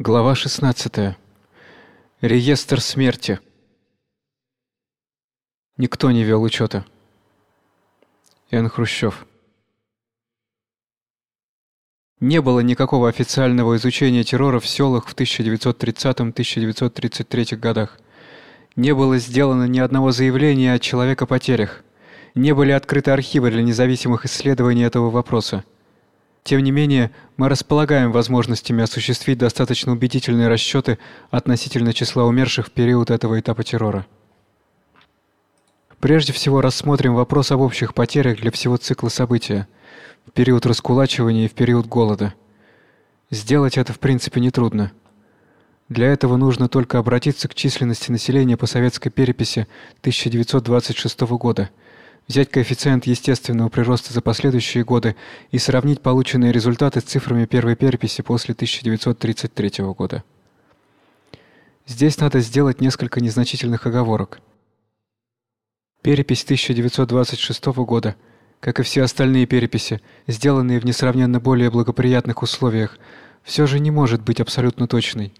Глава 16. Реестр смерти. Никто не вел учета. Н. Хрущев. Не было никакого официального изучения террора в селах в 1930-1933 годах. Не было сделано ни одного заявления о человекопотерях. Не были открыты архивы для независимых исследований этого вопроса. Тем не менее, мы располагаем возможностями осуществить достаточно убедительные расчеты относительно числа умерших в период этого этапа террора. Прежде всего рассмотрим вопрос об общих потерях для всего цикла события в период раскулачивания и в период голода. Сделать это в принципе не трудно. Для этого нужно только обратиться к численности населения по советской переписи 1926 года – взять коэффициент естественного прироста за последующие годы и сравнить полученные результаты с цифрами первой переписи после 1933 года. Здесь надо сделать несколько незначительных оговорок. Перепись 1926 года, как и все остальные переписи, сделанные в несравненно более благоприятных условиях, все же не может быть абсолютно точной.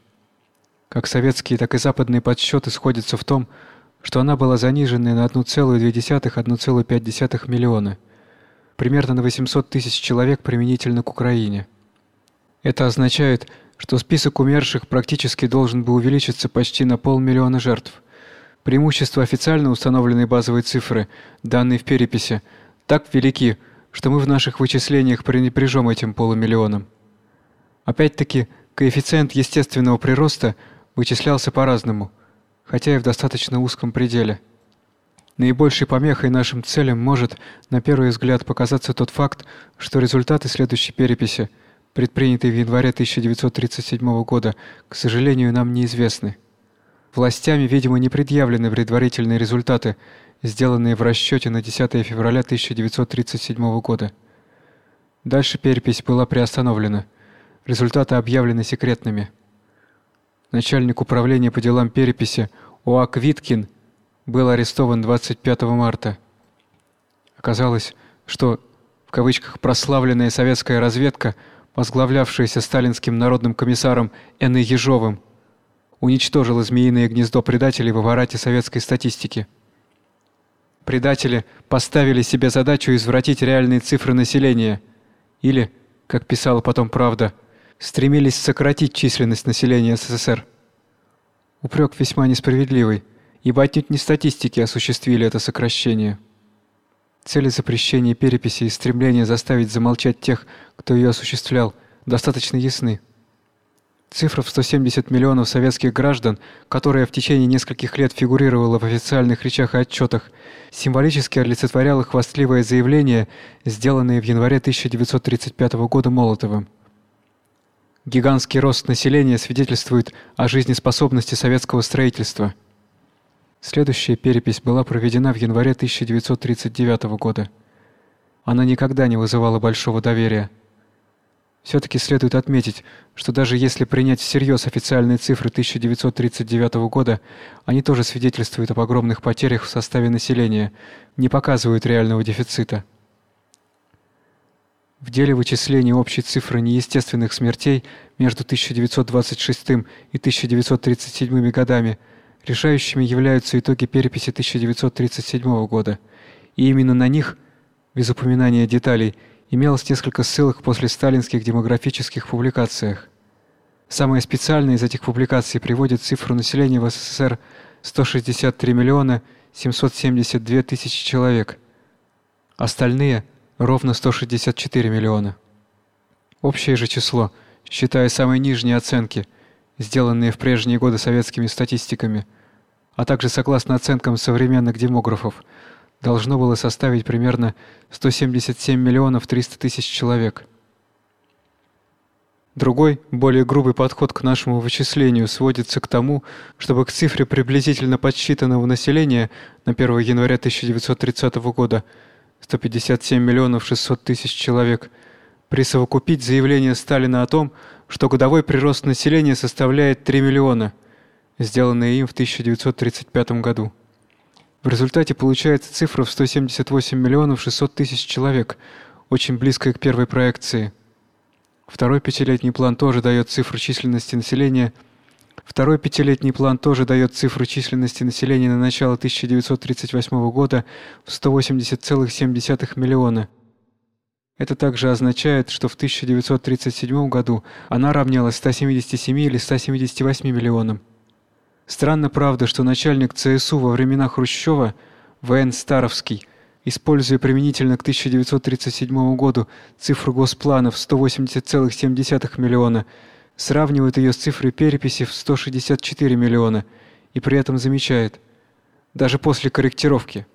Как советские, так и западные подсчеты сходятся в том, что она была занижена на 1,2-1,5 миллиона, примерно на 800 тысяч человек применительно к Украине. Это означает, что список умерших практически должен был увеличиться почти на полмиллиона жертв. Преимущества официально установленной базовой цифры, данные в переписи, так велики, что мы в наших вычислениях пренебрежем этим полумиллионом. Опять-таки, коэффициент естественного прироста вычислялся по-разному – хотя и в достаточно узком пределе. Наибольшей помехой нашим целям может, на первый взгляд, показаться тот факт, что результаты следующей переписи, предпринятой в январе 1937 года, к сожалению, нам неизвестны. Властями, видимо, не предъявлены предварительные результаты, сделанные в расчете на 10 февраля 1937 года. Дальше перепись была приостановлена. Результаты объявлены секретными начальник управления по делам переписи ОАК Виткин, был арестован 25 марта. Оказалось, что в кавычках прославленная советская разведка, возглавлявшаяся сталинским народным комиссаром Н. Ежовым, уничтожила змеиное гнездо предателей в аппарате советской статистики. Предатели поставили себе задачу извратить реальные цифры населения или, как писала потом Правда, стремились сократить численность населения СССР. Упрек весьма несправедливый, ибо отнюдь не статистики осуществили это сокращение. Цели запрещения переписи и стремление заставить замолчать тех, кто ее осуществлял, достаточно ясны. Цифра в 170 миллионов советских граждан, которая в течение нескольких лет фигурировала в официальных речах и отчетах, символически олицетворяла хвастливое заявление, сделанное в январе 1935 года Молотовым. Гигантский рост населения свидетельствует о жизнеспособности советского строительства. Следующая перепись была проведена в январе 1939 года. Она никогда не вызывала большого доверия. все таки следует отметить, что даже если принять всерьез официальные цифры 1939 года, они тоже свидетельствуют об огромных потерях в составе населения, не показывают реального дефицита. В деле вычисления общей цифры неестественных смертей между 1926 и 1937 годами решающими являются итоги переписи 1937 года. И именно на них, без упоминания деталей, имелось несколько ссылок после сталинских демографических публикациях. Самая специальная из этих публикаций приводит цифру населения в СССР 163 миллиона 772 тысячи человек. Остальные – ровно 164 миллиона. Общее же число, считая самые нижние оценки, сделанные в прежние годы советскими статистиками, а также согласно оценкам современных демографов, должно было составить примерно 177 миллионов 300 тысяч человек. Другой, более грубый подход к нашему вычислению сводится к тому, чтобы к цифре приблизительно подсчитанного населения на 1 января 1930 года 157 миллионов 600 тысяч человек, присовокупить заявление Сталина о том, что годовой прирост населения составляет 3 миллиона, сделанное им в 1935 году. В результате получается цифра в 178 миллионов 600 тысяч человек, очень близкая к первой проекции. Второй пятилетний план тоже дает цифру численности населения. Второй пятилетний план тоже дает цифру численности населения на начало 1938 года в 180,7 миллиона. Это также означает, что в 1937 году она равнялась 177 или 178 миллионам. Странно, правда, что начальник ЦСУ во времена Хрущева, В.Н. Старовский, используя применительно к 1937 году цифру госплана в 180,7 миллиона, сравнивает ее с цифрой переписи в 164 миллиона и при этом замечает: даже после корректировки.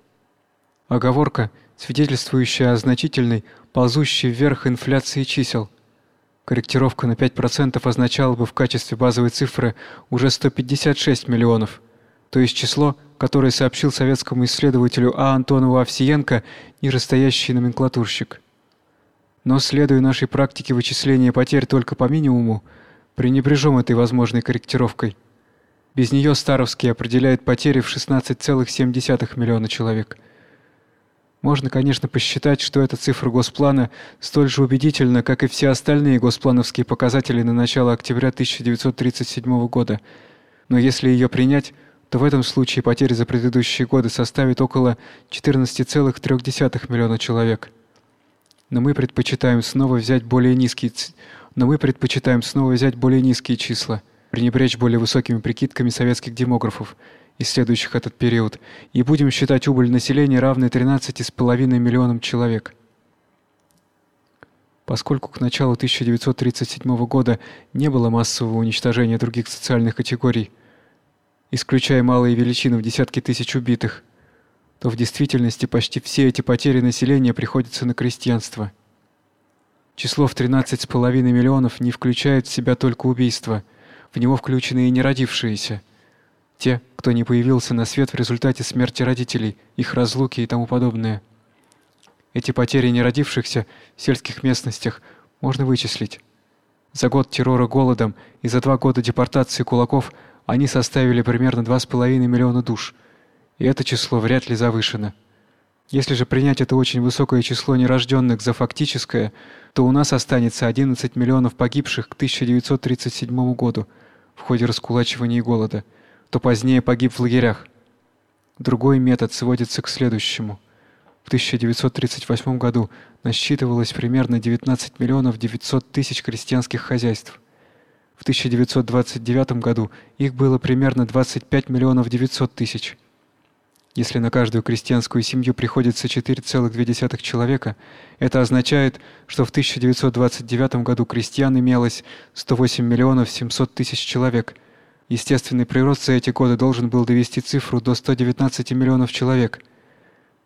Оговорка, свидетельствующая о значительной, ползущей вверх инфляции чисел. Корректировка на 5% означала бы в качестве базовой цифры уже 156 миллионов, то есть число, которое сообщил советскому исследователю А. Антонову Овсиенко нижестоящий номенклатурщик. Но следуя нашей практике вычисления потерь только по минимуму, пренебрежем этой возможной корректировкой. Без нее Старовский определяет потери в 16,7 миллиона человек. Можно, конечно, посчитать, что эта цифра госплана столь же убедительна, как и все остальные госплановские показатели на начало октября 1937 года. Но если ее принять, то в этом случае потери за предыдущие годы составят около 14,3 миллиона человек. Но мы предпочитаем снова взять более низкие но мы предпочитаем снова взять более низкие числа, пренебречь более высокими прикидками советских демографов исследующих этот период, и будем считать убыль населения равной 13,5 миллионам человек. Поскольку к началу 1937 года не было массового уничтожения других социальных категорий, исключая малые величины в десятки тысяч убитых, то в действительности почти все эти потери населения приходятся на крестьянство. Число в 13,5 миллионов не включает в себя только убийства, в него включены и неродившиеся – те, кто не появился на свет в результате смерти родителей, их разлуки и тому подобное. Эти потери неродившихся в сельских местностях можно вычислить. За год террора голодом и за два года депортации кулаков они составили примерно 2,5 миллиона душ. И это число вряд ли завышено. Если же принять это очень высокое число нерожденных за фактическое, то у нас останется 11 миллионов погибших к 1937 году в ходе раскулачивания и голода – то позднее погиб в лагерях. Другой метод сводится к следующему. В 1938 году насчитывалось примерно 19 миллионов 900 тысяч крестьянских хозяйств. В 1929 году их было примерно 25 миллионов 900 тысяч. Если на каждую крестьянскую семью приходится 4,2 человека, это означает, что в 1929 году крестьян имелось 108 миллионов 700 тысяч человек – Естественный прирост за эти годы должен был довести цифру до 119 миллионов человек.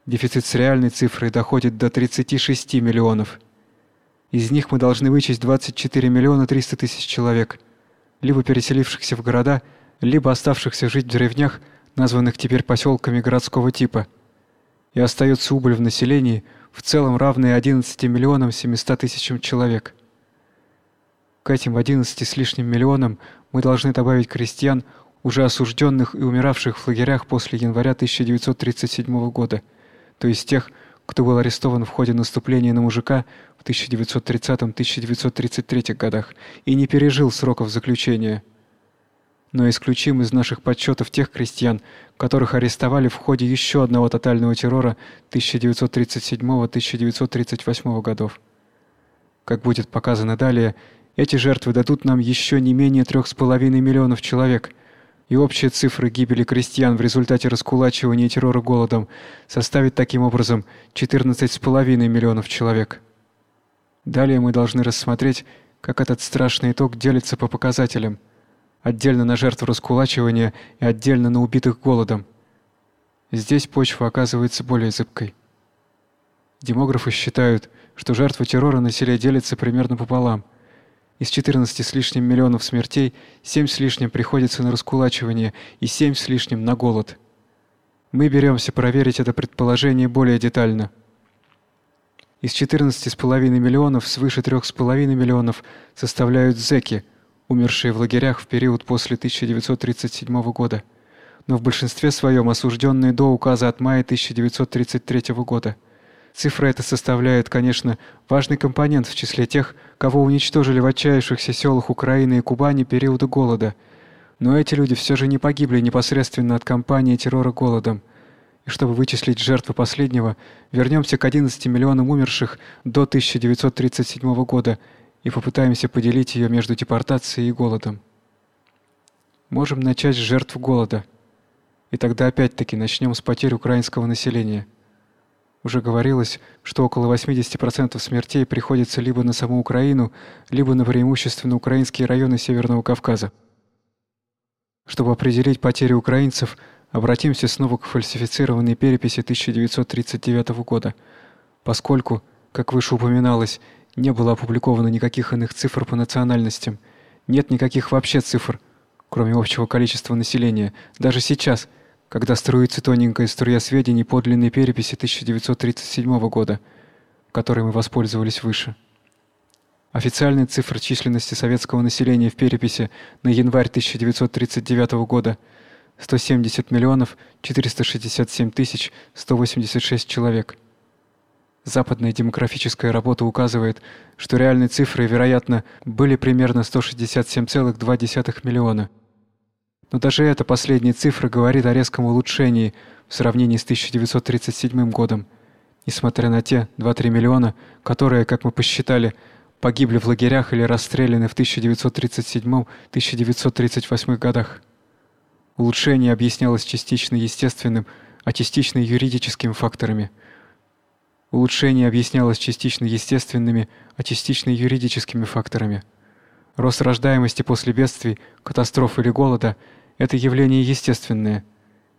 Дефицит с реальной цифрой доходит до 36 миллионов. Из них мы должны вычесть 24 миллиона 300 тысяч человек, либо переселившихся в города, либо оставшихся жить в деревнях, названных теперь поселками городского типа. И остается убыль в населении, в целом равная 11 миллионам 700 тысячам человек. К этим 11 с лишним миллионам мы должны добавить крестьян, уже осужденных и умиравших в лагерях после января 1937 года, то есть тех, кто был арестован в ходе наступления на мужика в 1930-1933 годах и не пережил сроков заключения. Но исключим из наших подсчетов тех крестьян, которых арестовали в ходе еще одного тотального террора 1937-1938 годов. Как будет показано далее, эти жертвы дадут нам еще не менее трех с половиной миллионов человек, и общая цифра гибели крестьян в результате раскулачивания и террора голодом составит таким образом 14 с половиной миллионов человек. Далее мы должны рассмотреть, как этот страшный итог делится по показателям, отдельно на жертв раскулачивания и отдельно на убитых голодом. Здесь почва оказывается более зыбкой. Демографы считают, что жертвы террора на делятся примерно пополам – из 14 с лишним миллионов смертей 7 с лишним приходится на раскулачивание и 7 с лишним на голод. Мы беремся проверить это предположение более детально. Из 14,5 миллионов свыше 3,5 миллионов составляют зэки, умершие в лагерях в период после 1937 года, но в большинстве своем осужденные до указа от мая 1933 года. Цифра эта составляет, конечно, важный компонент в числе тех, кого уничтожили в отчаявшихся селах Украины и Кубани периода голода. Но эти люди все же не погибли непосредственно от кампании террора голодом. И чтобы вычислить жертвы последнего, вернемся к 11 миллионам умерших до 1937 года и попытаемся поделить ее между депортацией и голодом. Можем начать с жертв голода. И тогда опять-таки начнем с потерь украинского населения. Уже говорилось, что около 80% смертей приходится либо на саму Украину, либо на преимущественно украинские районы Северного Кавказа. Чтобы определить потери украинцев, обратимся снова к фальсифицированной переписи 1939 года, поскольку, как выше упоминалось, не было опубликовано никаких иных цифр по национальностям, нет никаких вообще цифр, кроме общего количества населения, даже сейчас – когда струится тоненькая струя сведений подлинной переписи 1937 года, которой мы воспользовались выше. Официальная цифра численности советского населения в переписи на январь 1939 года 170 миллионов 467 тысяч 186 человек. Западная демографическая работа указывает, что реальные цифры, вероятно, были примерно 167,2 миллиона. Но даже эта последняя цифра говорит о резком улучшении в сравнении с 1937 годом, несмотря на те 2-3 миллиона, которые, как мы посчитали, погибли в лагерях или расстреляны в 1937-1938 годах. Улучшение объяснялось частично естественным, а частично юридическими факторами. Улучшение объяснялось частично естественными, а частично юридическими факторами. Рост рождаемости после бедствий, катастроф или голода это явление естественное,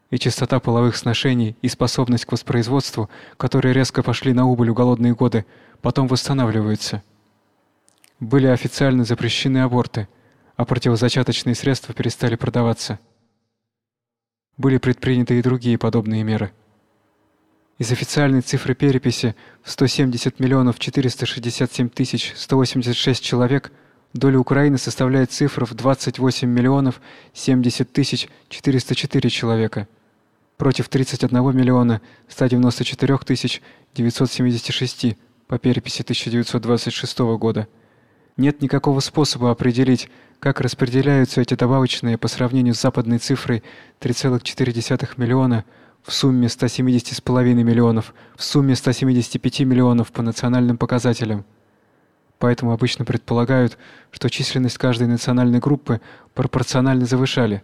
и частота половых сношений и способность к воспроизводству, которые резко пошли на убыль в голодные годы, потом восстанавливаются. Были официально запрещены аборты, а противозачаточные средства перестали продаваться. Были предприняты и другие подобные меры. Из официальной цифры переписи в 170 миллионов 467 тысяч 186 человек – Доля Украины составляет цифра в 28 миллионов 70 тысяч 404 человека против 31 миллиона 194 тысяч 976 по переписи 1926 года. Нет никакого способа определить, как распределяются эти добавочные по сравнению с западной цифрой 3,4 миллиона в сумме 170,5 миллионов, в сумме 175 миллионов по национальным показателям поэтому обычно предполагают, что численность каждой национальной группы пропорционально завышали.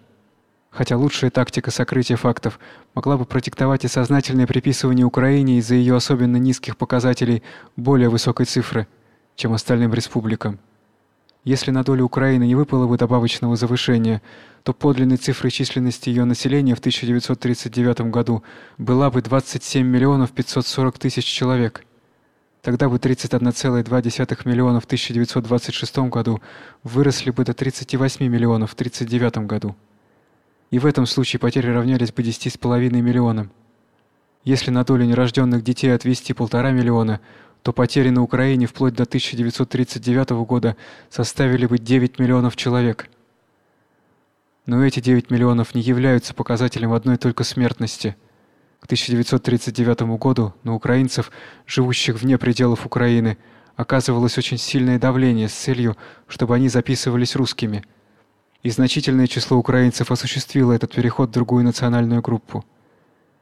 Хотя лучшая тактика сокрытия фактов могла бы продиктовать и сознательное приписывание Украине из-за ее особенно низких показателей более высокой цифры, чем остальным республикам. Если на долю Украины не выпало бы добавочного завышения, то подлинной цифрой численности ее населения в 1939 году была бы 27 миллионов 540 тысяч человек – Тогда бы 31,2 миллиона в 1926 году выросли бы до 38 миллионов в 1939 году. И в этом случае потери равнялись бы 10,5 миллионам. Если на долю нерожденных детей отвести полтора миллиона, то потери на Украине вплоть до 1939 года составили бы 9 миллионов человек. Но эти 9 миллионов не являются показателем одной только смертности – к 1939 году на украинцев, живущих вне пределов Украины, оказывалось очень сильное давление с целью, чтобы они записывались русскими. И значительное число украинцев осуществило этот переход в другую национальную группу.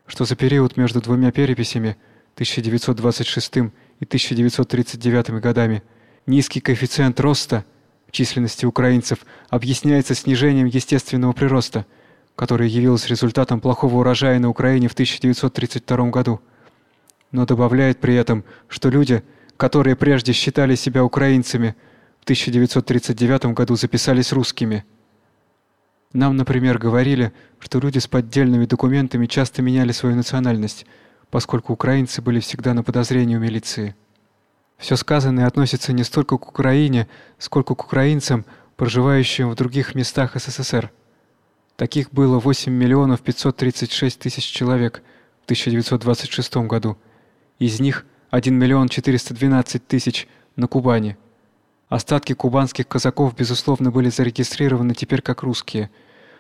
Что за период между двумя переписями 1926 и 1939 годами низкий коэффициент роста в численности украинцев объясняется снижением естественного прироста – которое явилось результатом плохого урожая на Украине в 1932 году. Но добавляет при этом, что люди, которые прежде считали себя украинцами, в 1939 году записались русскими. Нам, например, говорили, что люди с поддельными документами часто меняли свою национальность, поскольку украинцы были всегда на подозрении у милиции. Все сказанное относится не столько к Украине, сколько к украинцам, проживающим в других местах СССР. Таких было 8 миллионов 536 тысяч человек в 1926 году. Из них 1 миллион 412 тысяч на Кубани. Остатки кубанских казаков безусловно были зарегистрированы теперь как русские,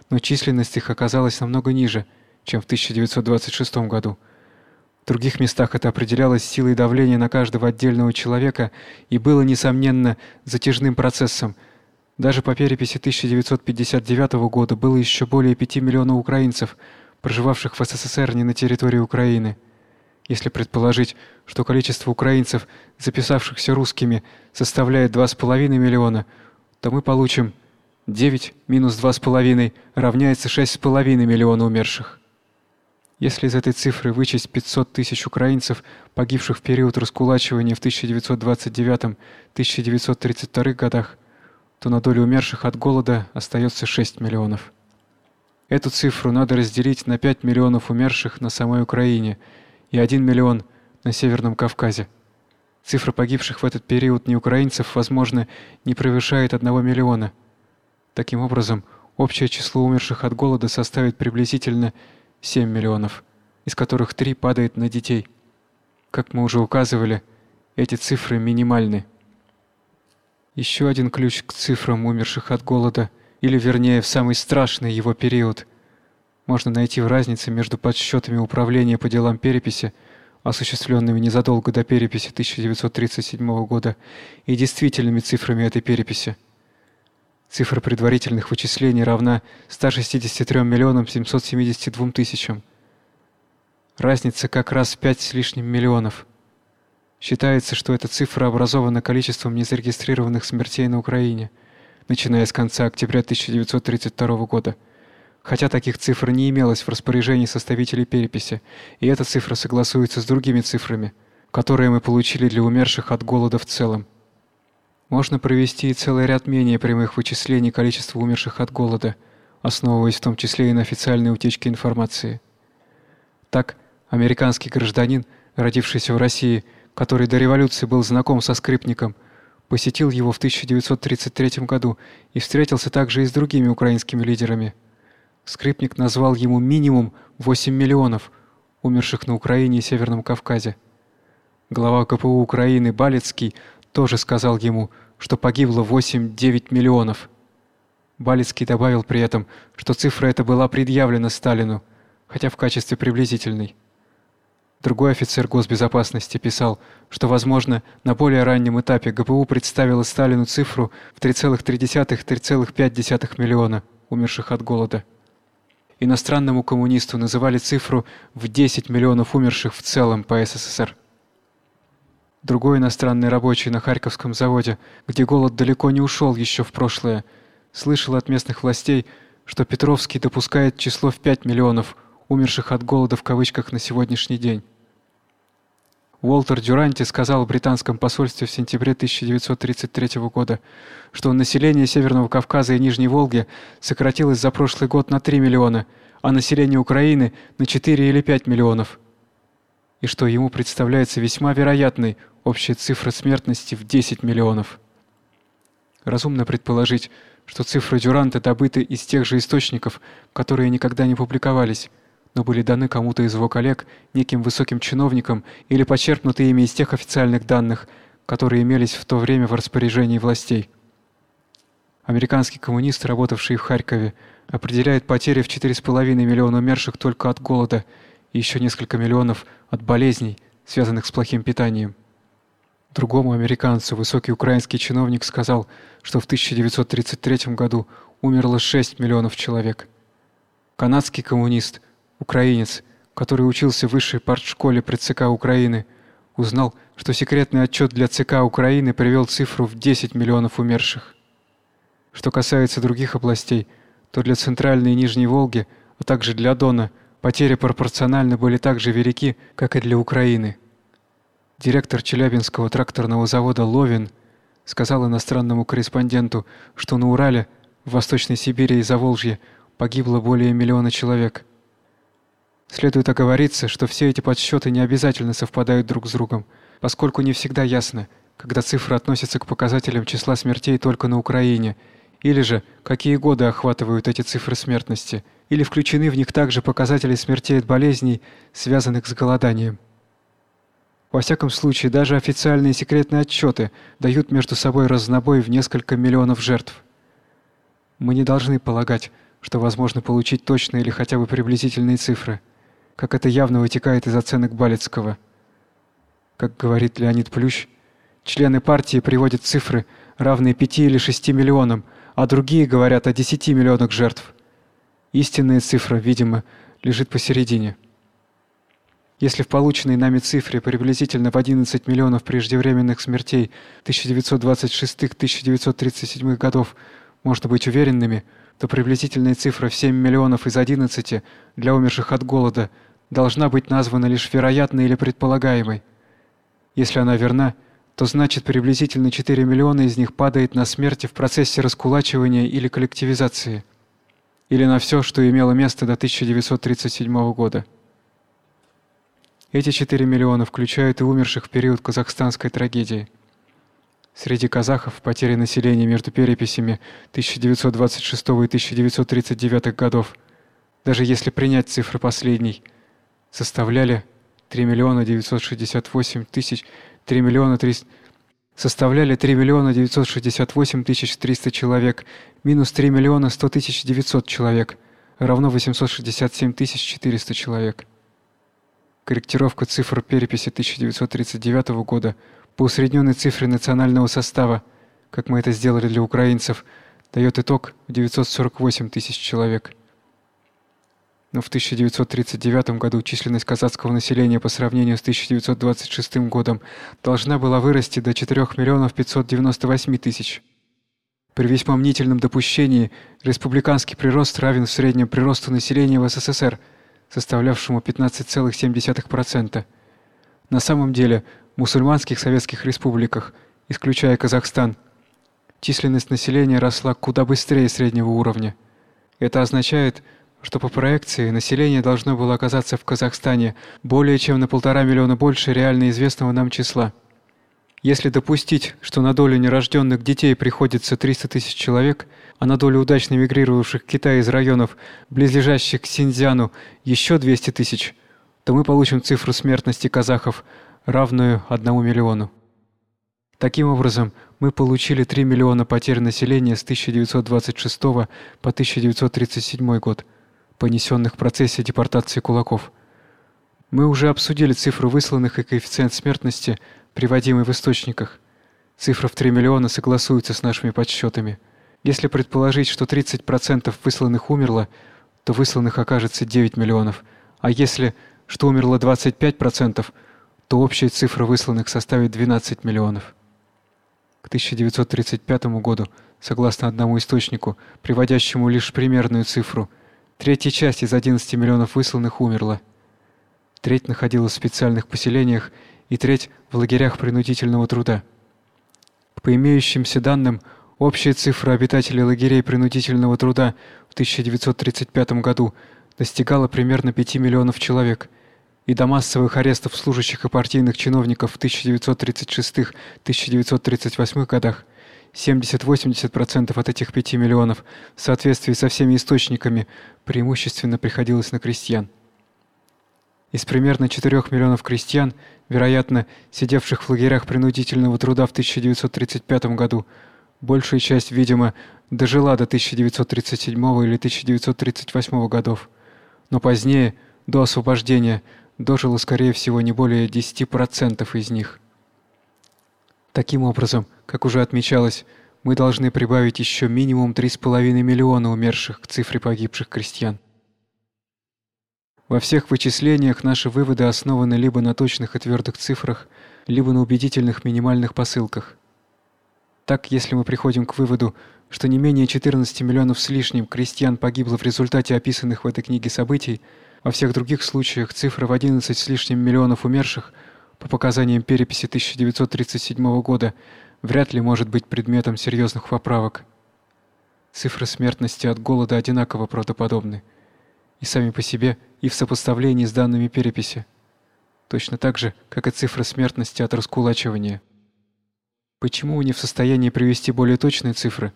но численность их оказалась намного ниже, чем в 1926 году. В других местах это определялось силой давления на каждого отдельного человека и было несомненно затяжным процессом. Даже по переписи 1959 года было еще более 5 миллионов украинцев, проживавших в СССР не на территории Украины. Если предположить, что количество украинцев, записавшихся русскими, составляет 2,5 миллиона, то мы получим 9 минус 2,5 равняется 6,5 миллиона умерших. Если из этой цифры вычесть 500 тысяч украинцев, погибших в период раскулачивания в 1929-1932 годах, то на долю умерших от голода остается 6 миллионов. Эту цифру надо разделить на 5 миллионов умерших на самой Украине и 1 миллион на Северном Кавказе. Цифра погибших в этот период неукраинцев, возможно, не превышает 1 миллиона. Таким образом, общее число умерших от голода составит приблизительно 7 миллионов, из которых 3 падает на детей. Как мы уже указывали, эти цифры минимальны. Еще один ключ к цифрам умерших от голода, или вернее, в самый страшный его период, можно найти в разнице между подсчетами Управления по делам переписи, осуществленными незадолго до переписи 1937 года, и действительными цифрами этой переписи. Цифра предварительных вычислений равна 163 миллионам 772 тысячам. Разница как раз в 5 с лишним миллионов. Считается, что эта цифра образована количеством незарегистрированных смертей на Украине, начиная с конца октября 1932 года. Хотя таких цифр не имелось в распоряжении составителей переписи, и эта цифра согласуется с другими цифрами, которые мы получили для умерших от голода в целом. Можно провести и целый ряд менее прямых вычислений количества умерших от голода, основываясь в том числе и на официальной утечке информации. Так, американский гражданин, родившийся в России, который до революции был знаком со скрипником, посетил его в 1933 году и встретился также и с другими украинскими лидерами. Скрипник назвал ему минимум 8 миллионов умерших на Украине и Северном Кавказе. Глава КПУ Украины Балецкий тоже сказал ему, что погибло 8-9 миллионов. Балицкий добавил при этом, что цифра эта была предъявлена Сталину, хотя в качестве приблизительной. Другой офицер госбезопасности писал, что, возможно, на более раннем этапе ГПУ представила Сталину цифру в 3,3-3,5 миллиона умерших от голода. Иностранному коммунисту называли цифру в 10 миллионов умерших в целом по СССР. Другой иностранный рабочий на Харьковском заводе, где голод далеко не ушел еще в прошлое, слышал от местных властей, что Петровский допускает число в 5 миллионов умерших от голода в кавычках на сегодняшний день. Уолтер Дюранти сказал в британском посольстве в сентябре 1933 года, что население Северного Кавказа и Нижней Волги сократилось за прошлый год на 3 миллиона, а население Украины на 4 или 5 миллионов и что ему представляется весьма вероятной общая цифра смертности в 10 миллионов. Разумно предположить, что цифры Дюранта добыты из тех же источников, которые никогда не публиковались, но были даны кому-то из его коллег, неким высоким чиновникам или почерпнуты ими из тех официальных данных, которые имелись в то время в распоряжении властей. Американский коммунист, работавший в Харькове, определяет потери в 4,5 миллиона умерших только от голода и еще несколько миллионов от болезней, связанных с плохим питанием. Другому американцу высокий украинский чиновник сказал, что в 1933 году умерло 6 миллионов человек. Канадский коммунист, украинец, который учился в высшей партшколе при ЦК Украины, узнал, что секретный отчет для ЦК Украины привел цифру в 10 миллионов умерших. Что касается других областей, то для Центральной и Нижней Волги, а также для Дона потери пропорционально были так же велики, как и для Украины. Директор Челябинского тракторного завода Ловин сказал иностранному корреспонденту, что на Урале, в Восточной Сибири и Заволжье погибло более миллиона человек. Следует оговориться, что все эти подсчеты не обязательно совпадают друг с другом, поскольку не всегда ясно, когда цифры относятся к показателям числа смертей только на Украине, или же какие годы охватывают эти цифры смертности – или включены в них также показатели смертей от болезней, связанных с голоданием. Во всяком случае, даже официальные секретные отчеты дают между собой разнобой в несколько миллионов жертв. Мы не должны полагать, что возможно получить точные или хотя бы приблизительные цифры. как это явно вытекает из оценок Балецкого. Как говорит Леонид Плющ, члены партии приводят цифры, равные 5 или 6 миллионам, а другие говорят о 10 миллионах жертв. Истинная цифра, видимо, лежит посередине. Если в полученной нами цифре приблизительно в 11 миллионов преждевременных смертей 1926-1937 годов можно быть уверенными, то приблизительная цифра в 7 миллионов из 11 для умерших от голода должна быть названа лишь вероятной или предполагаемой. Если она верна, то значит приблизительно 4 миллиона из них падает на смерти в процессе раскулачивания или коллективизации, или на все, что имело место до 1937 года. Эти 4 миллиона включают и умерших в период казахстанской трагедии. Среди казахов потери населения между переписями 1926 и 1939 годов, даже если принять цифры последней, составляли 3 миллиона 968 тысяч 3 миллиона 300 составляли 3 миллиона 968 тысяч 300 человек, минус 3 миллиона 100 тысяч 900 человек, равно 867 тысяч 400 человек. Корректировка цифр переписи 1939 года по усредненной цифре национального состава, как мы это сделали для украинцев, дает итог в 948 тысяч человек но в 1939 году численность казахского населения по сравнению с 1926 годом должна была вырасти до 4 миллионов 598 тысяч. При весьма мнительном допущении республиканский прирост равен в среднем приросту населения в СССР, составлявшему 15,7%. На самом деле, в мусульманских советских республиках, исключая Казахстан, численность населения росла куда быстрее среднего уровня. Это означает, что что по проекции население должно было оказаться в Казахстане более чем на полтора миллиона больше реально известного нам числа. Если допустить, что на долю нерожденных детей приходится 300 тысяч человек, а на долю удачно мигрировавших в Китай из районов, близлежащих к Синьцзяну, еще 200 тысяч, то мы получим цифру смертности казахов, равную 1 миллиону. Таким образом, мы получили 3 миллиона потерь населения с 1926 по 1937 год понесенных в процессе депортации кулаков. Мы уже обсудили цифру высланных и коэффициент смертности, приводимый в источниках. Цифра в 3 миллиона согласуется с нашими подсчетами. Если предположить, что 30% высланных умерло, то высланных окажется 9 миллионов. А если что умерло 25%, то общая цифра высланных составит 12 миллионов. К 1935 году, согласно одному источнику, приводящему лишь примерную цифру, Третья часть из 11 миллионов высланных умерла. Треть находилась в специальных поселениях и треть в лагерях принудительного труда. По имеющимся данным, общая цифра обитателей лагерей принудительного труда в 1935 году достигала примерно 5 миллионов человек, и до массовых арестов служащих и партийных чиновников в 1936-1938 годах 70-80% от этих 5 миллионов в соответствии со всеми источниками преимущественно приходилось на крестьян. Из примерно 4 миллионов крестьян, вероятно, сидевших в лагерях принудительного труда в 1935 году, большая часть, видимо, дожила до 1937 или 1938 годов. Но позднее, до освобождения, дожило скорее всего не более 10% из них. Таким образом, как уже отмечалось, мы должны прибавить еще минимум 3,5 миллиона умерших к цифре погибших крестьян. Во всех вычислениях наши выводы основаны либо на точных и твердых цифрах, либо на убедительных минимальных посылках. Так, если мы приходим к выводу, что не менее 14 миллионов с лишним крестьян погибло в результате описанных в этой книге событий, во всех других случаях цифра в 11 с лишним миллионов умерших по показаниям переписи 1937 года вряд ли может быть предметом серьезных поправок. Цифры смертности от голода одинаково правдоподобны и сами по себе, и в сопоставлении с данными переписи, точно так же, как и цифры смертности от раскулачивания. Почему вы не в состоянии привести более точные цифры?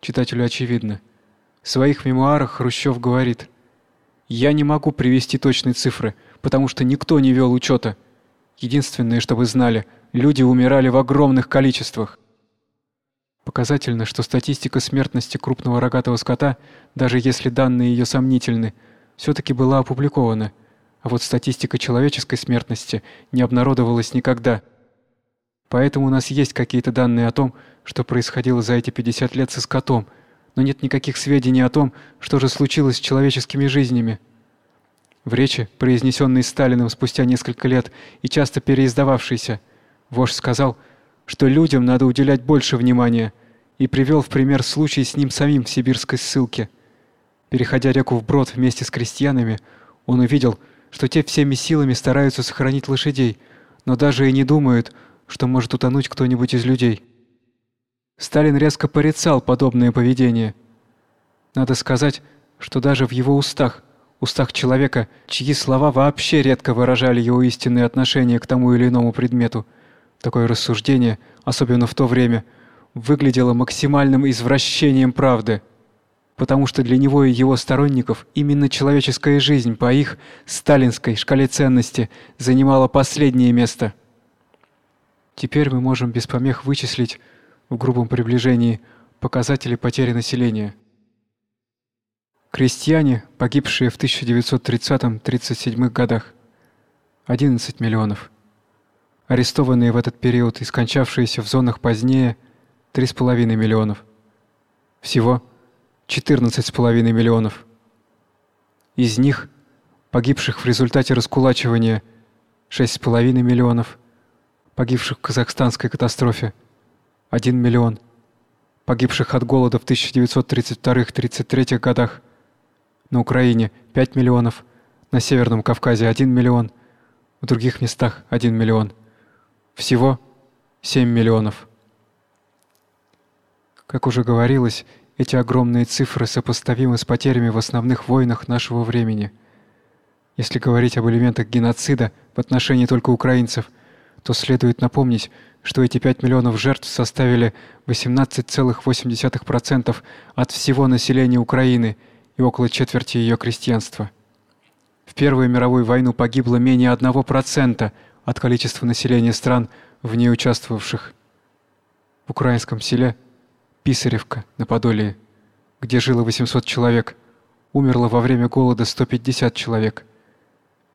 Читателю очевидно. В своих мемуарах Хрущев говорит: "Я не могу привести точные цифры, потому что никто не вел учета. Единственное, что вы знали, люди умирали в огромных количествах. Показательно, что статистика смертности крупного рогатого скота, даже если данные ее сомнительны, все таки была опубликована. а вот статистика человеческой смертности не обнародовалась никогда. Поэтому у нас есть какие-то данные о том, что происходило за эти 50 лет со скотом, но нет никаких сведений о том, что же случилось с человеческими жизнями. В речи, произнесенной Сталиным спустя несколько лет и часто переиздававшейся, вождь сказал, что людям надо уделять больше внимания, и привел в пример случай с ним самим в сибирской ссылке. Переходя реку вброд вместе с крестьянами, он увидел, что те всеми силами стараются сохранить лошадей, но даже и не думают, что может утонуть кто-нибудь из людей. Сталин резко порицал подобное поведение. Надо сказать, что даже в его устах, устах человека, чьи слова вообще редко выражали его истинные отношения к тому или иному предмету, такое рассуждение, особенно в то время, выглядело максимальным извращением правды потому что для него и его сторонников именно человеческая жизнь по их сталинской шкале ценности занимала последнее место. Теперь мы можем без помех вычислить в грубом приближении показатели потери населения. Крестьяне, погибшие в 1930-37 годах 11 миллионов. Арестованные в этот период и скончавшиеся в зонах позднее 3,5 миллионов. Всего 14,5 миллионов. Из них погибших в результате раскулачивания 6,5 миллионов, погибших в казахстанской катастрофе 1 миллион, погибших от голода в 1932-33 годах на Украине 5 миллионов, на Северном Кавказе 1 миллион, в других местах 1 миллион. Всего 7 миллионов. Как уже говорилось, эти огромные цифры сопоставимы с потерями в основных войнах нашего времени. Если говорить об элементах геноцида в отношении только украинцев, то следует напомнить, что эти 5 миллионов жертв составили 18,8% от всего населения Украины и около четверти ее крестьянства. В Первую мировую войну погибло менее 1% от количества населения стран, в ней участвовавших. В украинском селе Писаревка на Подоле, где жило 800 человек, умерло во время голода 150 человек.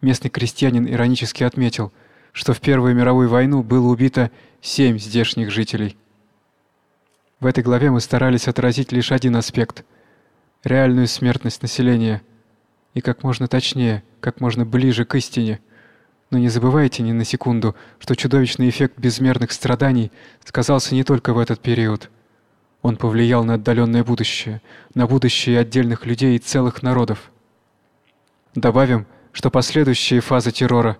Местный крестьянин иронически отметил, что в Первую мировую войну было убито 7 здешних жителей. В этой главе мы старались отразить лишь один аспект реальную смертность населения и как можно точнее, как можно ближе к истине. Но не забывайте ни на секунду, что чудовищный эффект безмерных страданий сказался не только в этот период. Он повлиял на отдаленное будущее, на будущее отдельных людей и целых народов. Добавим, что последующие фазы террора,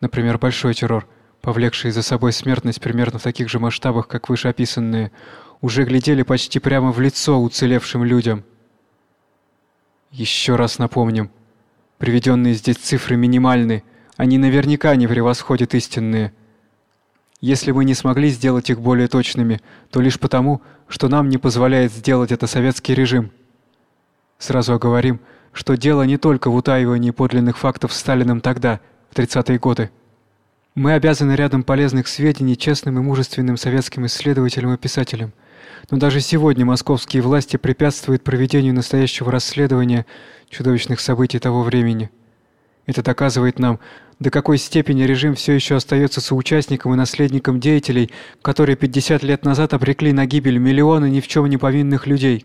например, большой террор, повлекший за собой смертность примерно в таких же масштабах, как вышеописанные, уже глядели почти прямо в лицо уцелевшим людям. Еще раз напомним, приведенные здесь цифры минимальны, они наверняка не превосходят истинные. Если мы не смогли сделать их более точными, то лишь потому, что нам не позволяет сделать это советский режим. Сразу оговорим, что дело не только в утаивании подлинных фактов Сталиным тогда, в 30-е годы. Мы обязаны рядом полезных сведений честным и мужественным советским исследователям и писателям. Но даже сегодня московские власти препятствуют проведению настоящего расследования чудовищных событий того времени. Это доказывает нам, до какой степени режим все еще остается соучастником и наследником деятелей, которые 50 лет назад обрекли на гибель миллионы ни в чем не повинных людей.